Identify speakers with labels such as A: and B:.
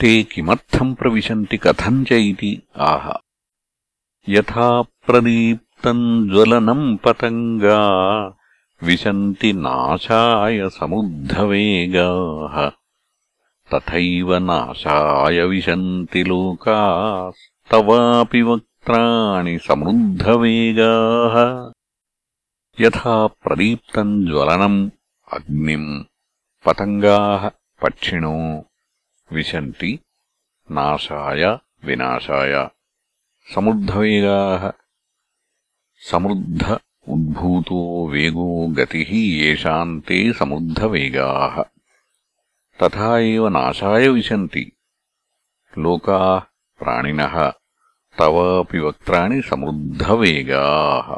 A: ते किमर्थम् प्रविशन्ति कथम् च इति आह यथा प्रदीप्तम् ज्वलनम् पतङ्गा विशन्ति नाशाय समुद्धवेगाः तथैव नाशाय विशन्ति लोकास्तवापि वक्त्राणि समृद्धवेगाः यथा प्रदीप्तम् ज्वलनम् अग्निम् पतङ्गाः पक्षिणो विशन्ति नाशाय विनाशाय समुद्धवेगाः समृद्ध उद्भूतो वेगो गतिः येषाम् ते समृद्धवेगाः तथा एव नाशाय विशन्ति लोकाः प्राणिनः तवापि वक्त्राणि समृद्धवेगाः